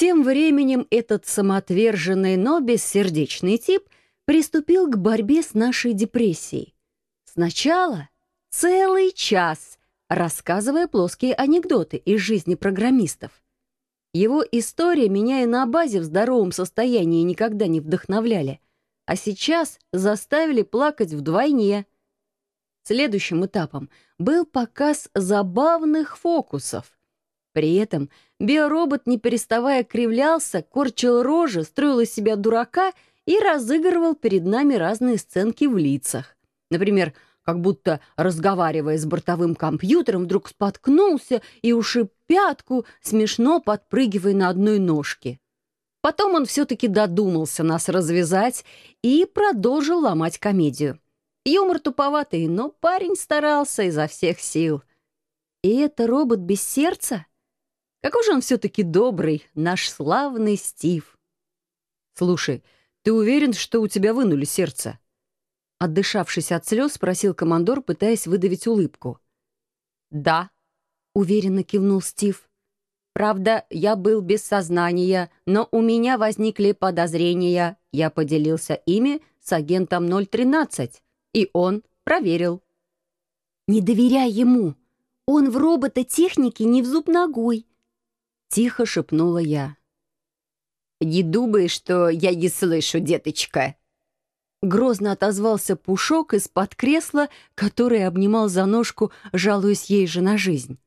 Тем временем этот самоотверженный, но бессердечный тип приступил к борьбе с нашей депрессией. Сначала целый час, рассказывая плоские анекдоты из жизни программистов. Его истории меня и на базе в здоровом состоянии никогда не вдохновляли, а сейчас заставили плакать вдвойне. Следующим этапом был показ забавных фокусов. При этом биоробот, не переставая, кривлялся, корчил рожи, строил из себя дурака и разыгрывал перед нами разные сценки в лицах. Например, как будто, разговаривая с бортовым компьютером, вдруг споткнулся и ушиб пятку, смешно подпрыгивая на одной ножке. Потом он все-таки додумался нас развязать и продолжил ломать комедию. Юмор туповатый, но парень старался изо всех сил. И это робот без сердца? Какой же он все-таки добрый, наш славный Стив. Слушай, ты уверен, что у тебя вынули сердце? Отдышавшись от слез, спросил командор, пытаясь выдавить улыбку. «Да», — уверенно кивнул Стив. «Правда, я был без сознания, но у меня возникли подозрения. Я поделился ими с агентом 013, и он проверил». «Не доверяй ему. Он в робототехнике не в зуб ногой», — тихо шепнула я. «Не думай, что я не слышу, деточка», Грозно отозвался Пушок из-под кресла, который обнимал за ножку, жалуясь ей же на жизнь.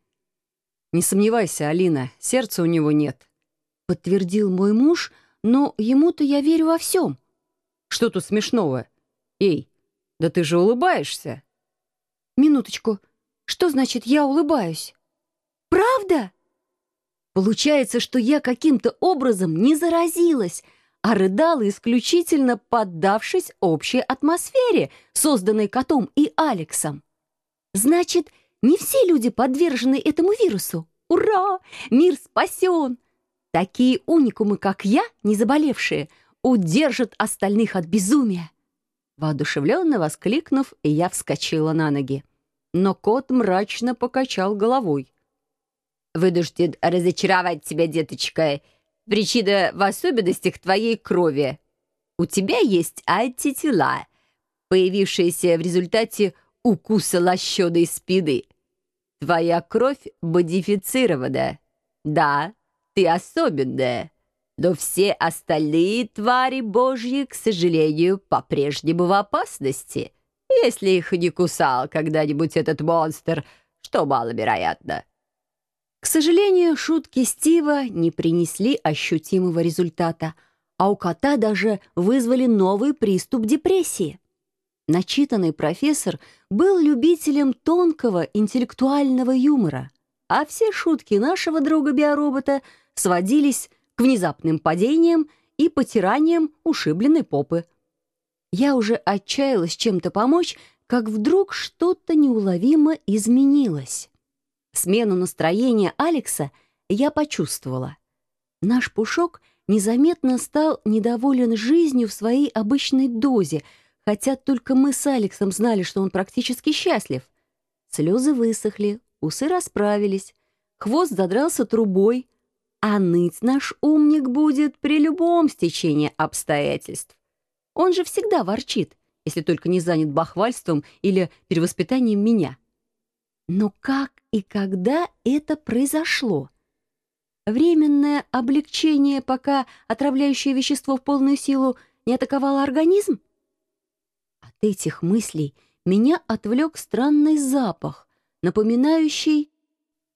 «Не сомневайся, Алина, сердца у него нет», — подтвердил мой муж, но ему-то я верю во всем. «Что тут смешного? Эй, да ты же улыбаешься!» «Минуточку, что значит «я улыбаюсь»?» «Правда?» Получается, что я каким-то образом не заразилась, а рыдала исключительно поддавшись общей атмосфере, созданной котом и Алексом. Значит, не все люди подвержены этому вирусу. Ура! Мир спасен! Такие уникумы, как я, не заболевшие, удержат остальных от безумия. Воодушевленно воскликнув, я вскочила на ноги. Но кот мрачно покачал головой. «Вынужден разочаровать тебя, деточка. Причина в особенностях твоей крови. У тебя есть антитела, появившиеся в результате укуса лощеной спины. Твоя кровь модифицирована. Да, ты особенная. Но все остальные твари Божьи, к сожалению, по-прежнему в опасности, если их не кусал когда-нибудь этот монстр, что маловероятно. К сожалению, шутки Стива не принесли ощутимого результата, а у кота даже вызвали новый приступ депрессии. Начитанный профессор был любителем тонкого интеллектуального юмора, а все шутки нашего друга-биоробота сводились к внезапным падениям и потираниям ушибленной попы. Я уже отчаялась чем-то помочь, как вдруг что-то неуловимо изменилось. Смену настроения Алекса я почувствовала. Наш Пушок незаметно стал недоволен жизнью в своей обычной дозе, хотя только мы с Алексом знали, что он практически счастлив. Слезы высохли, усы расправились, хвост задрался трубой, а ныть наш умник будет при любом стечении обстоятельств. Он же всегда ворчит, если только не занят бахвальством или перевоспитанием меня. Но как и когда это произошло? Временное облегчение, пока отравляющее вещество в полную силу не атаковало организм? От этих мыслей меня отвлек странный запах, напоминающий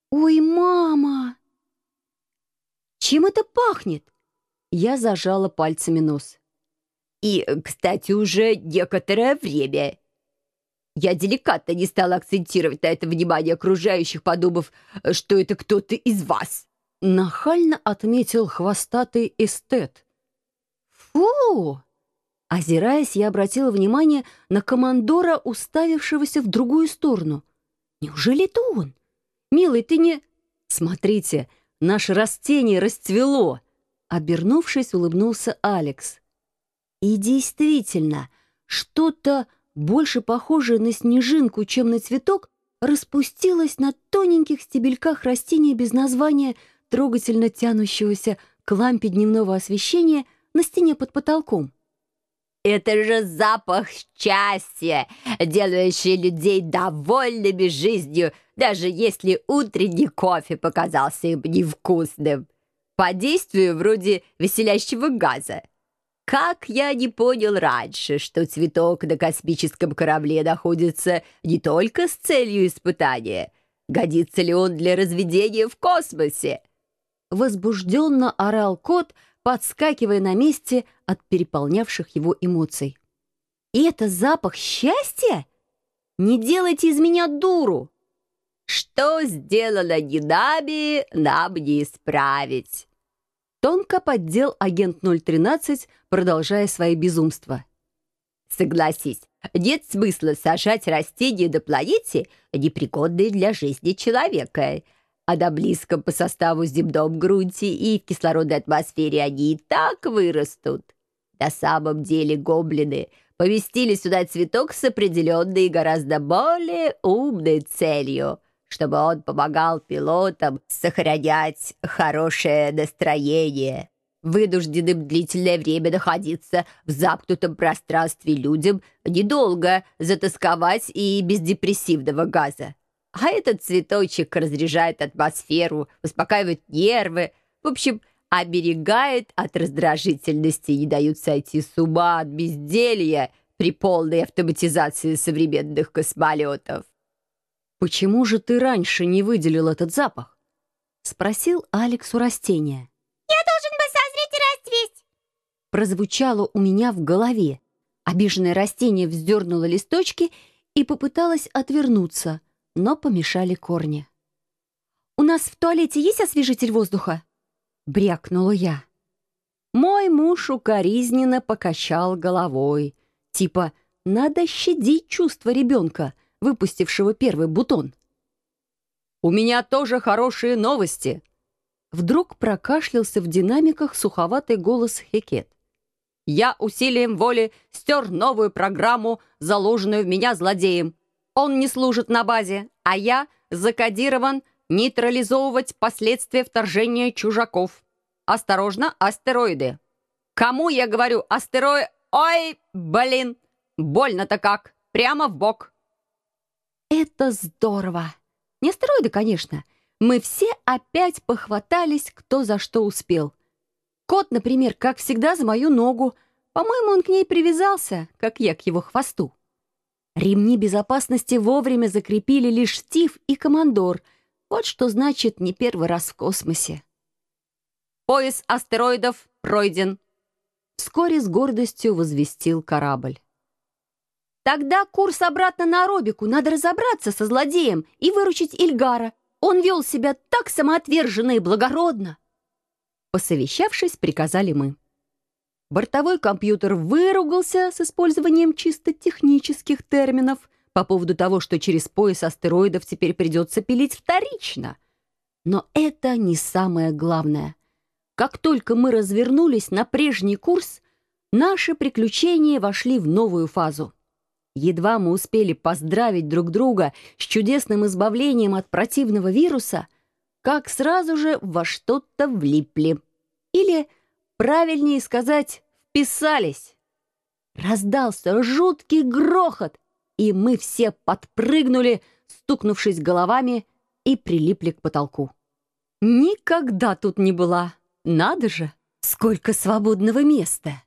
«Ой, мама!» «Чем это пахнет?» Я зажала пальцами нос. «И, кстати, уже некоторое время», я деликатно не стала акцентировать на это внимание окружающих, подумав, что это кто-то из вас. Нахально отметил хвостатый эстет. «Фу!» Озираясь, я обратила внимание на командора, уставившегося в другую сторону. «Неужели это он? Милый, ты не...» «Смотрите, наше растение расцвело!» Обернувшись, улыбнулся Алекс. И действительно, что-то больше похожее на снежинку, чем на цветок, распустилась на тоненьких стебельках растения без названия, трогательно тянущегося к лампе дневного освещения на стене под потолком. Это же запах счастья, делающий людей довольными жизнью, даже если утренний кофе показался им невкусным. По действию вроде веселящего газа. Как я не понял раньше, что цветок на космическом корабле находится не только с целью испытания. Годится ли он для разведения в космосе? Возбужденно орал кот, подскакивая на месте от переполнявших его эмоций. «И это запах счастья? Не делайте из меня дуру!» «Что сделано не нами, нам не исправить!» Тонко поддел агент 013, продолжая свои безумства. «Согласись, нет смысла сажать растения на планете, непригодные для жизни человека, а на близком по составу земном грунте и в кислородной атмосфере они и так вырастут. На самом деле гоблины поместили сюда цветок с определенной и гораздо более умной целью, чтобы он помогал пилотам сохранять хорошее настроение. Вынужденным длительное время находиться в замкнутом пространстве людям недолго затасковать и без депрессивного газа. А этот цветочек разряжает атмосферу, успокаивает нервы. В общем, оберегает от раздражительности и не дают сойти с ума от безделья при полной автоматизации современных космолетов. «Почему же ты раньше не выделил этот запах?» — спросил Алекс у растения. «Я должен был созреть и расцвесть!» Прозвучало у меня в голове. Обиженное растение вздернуло листочки и попыталось отвернуться — но помешали корни. «У нас в туалете есть освежитель воздуха?» — брякнула я. Мой муж укоризненно покачал головой. Типа, надо щадить чувство ребенка, выпустившего первый бутон. «У меня тоже хорошие новости!» Вдруг прокашлялся в динамиках суховатый голос Хекет. «Я усилием воли стер новую программу, заложенную в меня злодеем. Он не служит на базе, а я закодирован нейтрализовывать последствия вторжения чужаков. Осторожно, астероиды. Кому я говорю астероид? Ой, блин, больно-то как, прямо в бок. Это здорово. Не астероиды, конечно. Мы все опять похватались, кто за что успел. Кот, например, как всегда, за мою ногу. По-моему, он к ней привязался, как я к его хвосту. Ремни безопасности вовремя закрепили лишь Стив и командор. Вот что значит не первый раз в космосе. «Пояс астероидов пройден», — вскоре с гордостью возвестил корабль. «Тогда курс обратно на Робику. Надо разобраться со злодеем и выручить Ильгара. Он вел себя так самоотверженно и благородно». Посовещавшись, приказали мы. Бортовой компьютер выругался с использованием чисто технических терминов по поводу того, что через пояс астероидов теперь придется пилить вторично. Но это не самое главное. Как только мы развернулись на прежний курс, наши приключения вошли в новую фазу. Едва мы успели поздравить друг друга с чудесным избавлением от противного вируса, как сразу же во что-то влипли. Или Правильнее сказать, вписались. Раздался жуткий грохот, и мы все подпрыгнули, стукнувшись головами, и прилипли к потолку. Никогда тут не была. Надо же, сколько свободного места!